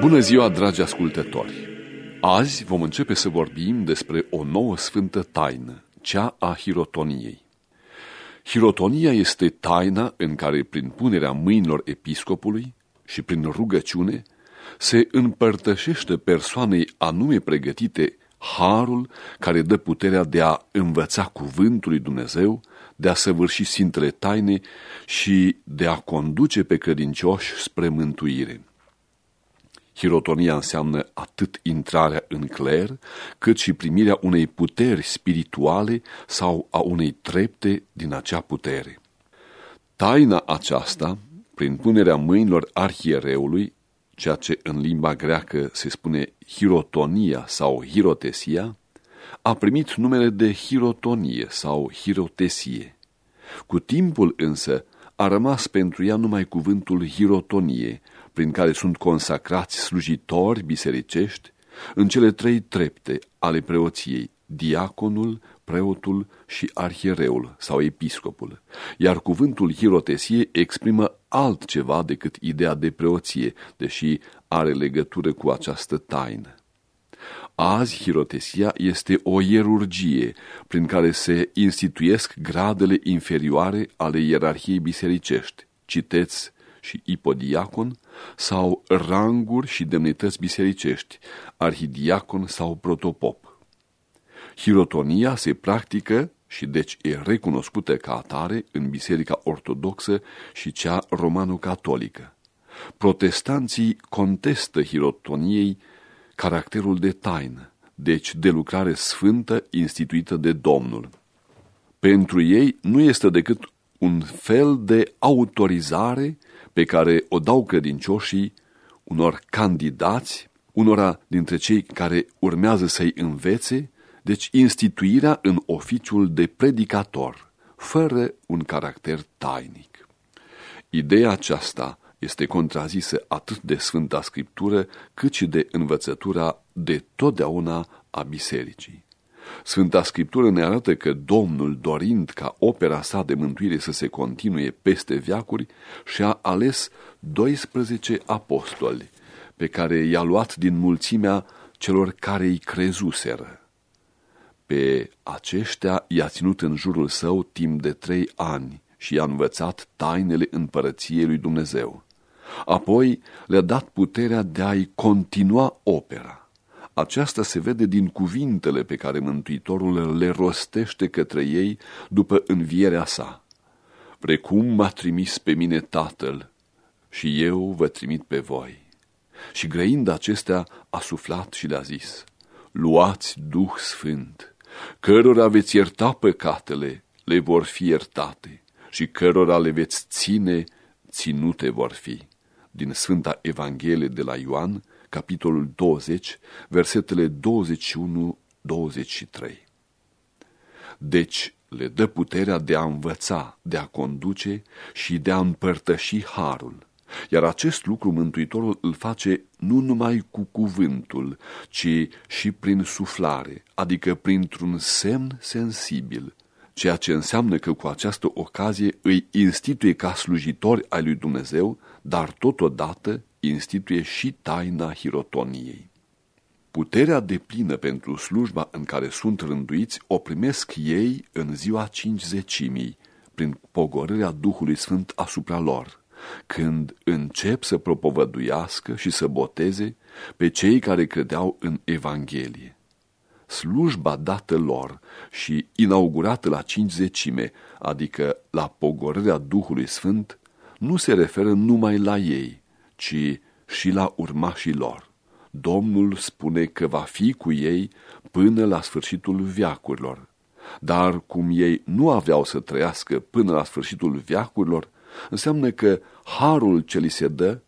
Bună ziua, dragi ascultători! Azi vom începe să vorbim despre o nouă sfântă taină, cea a hirotoniei. Hirotonia este taina în care, prin punerea mâinilor episcopului și prin rugăciune, se împărtășește persoanei anume pregătite harul care dă puterea de a învăța cuvântul lui Dumnezeu, de a săvârși sfintele taine și de a conduce pe credincioși spre mântuire. Hirotonia înseamnă atât intrarea în cler, cât și primirea unei puteri spirituale sau a unei trepte din acea putere. Taina aceasta, prin punerea mâinilor arhiereului, ceea ce în limba greacă se spune hirotonia sau hirotesia, a primit numele de hirotonie sau hirotesie. Cu timpul însă a rămas pentru ea numai cuvântul hirotonie, prin care sunt consacrați slujitori bisericești în cele trei trepte ale preoției, diaconul, preotul și arhiereul sau episcopul, iar cuvântul hirotesie exprimă altceva decât ideea de preoție, deși are legătură cu această taină. Azi, hirotesia este o ierurgie prin care se instituiesc gradele inferioare ale ierarhiei bisericești. Citeți și ipodiacon sau ranguri și demnități bisericești, arhidiacon sau protopop. Hirotonia se practică și deci e recunoscută ca atare în Biserica Ortodoxă și cea romano-catolică. Protestanții contestă hirotoniei caracterul de taină, deci de lucrare sfântă instituită de Domnul. Pentru ei nu este decât un fel de autorizare pe care o dau credincioșii unor candidați, unora dintre cei care urmează să-i învețe, deci instituirea în oficiul de predicator, fără un caracter tainic. Ideea aceasta este contrazisă atât de Sfânta Scriptură, cât și de învățătura de totdeauna a bisericii. Sfânta Scriptură ne arată că Domnul, dorind ca opera sa de mântuire să se continue peste veacuri, și-a ales 12 apostoli, pe care i-a luat din mulțimea celor care îi crezuseră. Pe aceștia i-a ținut în jurul său timp de trei ani și i-a învățat tainele împărăției lui Dumnezeu. Apoi le-a dat puterea de a-i continua opera. Aceasta se vede din cuvintele pe care Mântuitorul le rostește către ei după învierea sa. Precum m-a trimis pe mine Tatăl și eu vă trimit pe voi. Și grăind acestea a suflat și le-a zis, Luați Duh Sfânt, cărora veți ierta păcatele, le vor fi iertate, și cărora le veți ține, ținute vor fi. Din Sfânta Evanghelie de la Ioan, capitolul 20, versetele 21-23. Deci le dă puterea de a învăța, de a conduce și de a împărtăși harul. Iar acest lucru Mântuitorul îl face nu numai cu cuvântul, ci și prin suflare, adică printr-un semn sensibil, ceea ce înseamnă că cu această ocazie îi instituie ca slujitori ai lui Dumnezeu, dar totodată instituie și taina hirotoniei. Puterea de plină pentru slujba în care sunt rânduiți o primesc ei în ziua cincizecimii, prin pogorârea Duhului Sfânt asupra lor, când încep să propovăduiască și să boteze pe cei care credeau în Evanghelie. Slujba dată lor și inaugurată la cincizecime, adică la pogorârea Duhului Sfânt, nu se referă numai la ei, ci și la urmașii lor. Domnul spune că va fi cu ei până la sfârșitul viacurilor. Dar cum ei nu aveau să trăiască până la sfârșitul viacurilor, înseamnă că harul ce li se dă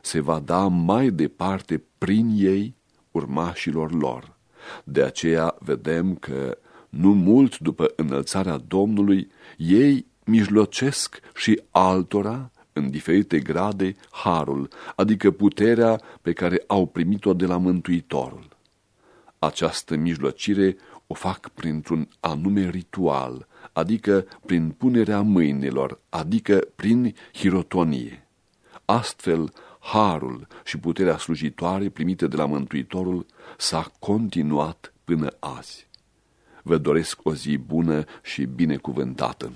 se va da mai departe prin ei urmașilor lor. De aceea vedem că nu mult după înălțarea Domnului, ei mijlocesc și altora în diferite grade harul, adică puterea pe care au primit-o de la Mântuitorul. Această mijlocire o fac printr-un anume ritual, adică prin punerea mâinilor, adică prin hirotonie. Astfel, harul și puterea slujitoare primite de la Mântuitorul s-a continuat până azi. Vă doresc o zi bună și binecuvântată!